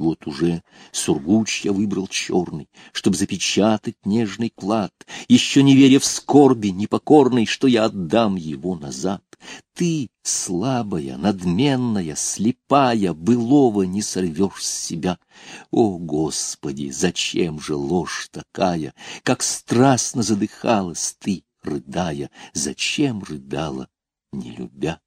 вот уже сургуч я выбрал черный, Чтоб запечатать нежный клад, Еще не веря в скорби непокорной, Что я отдам его назад. Ты, слабая, надменная, слепая, Былого не сорвешь с себя. О, Господи, зачем же ложь такая, Как страстно задыхалась ты, рыдая, Зачем рыдала, не любя?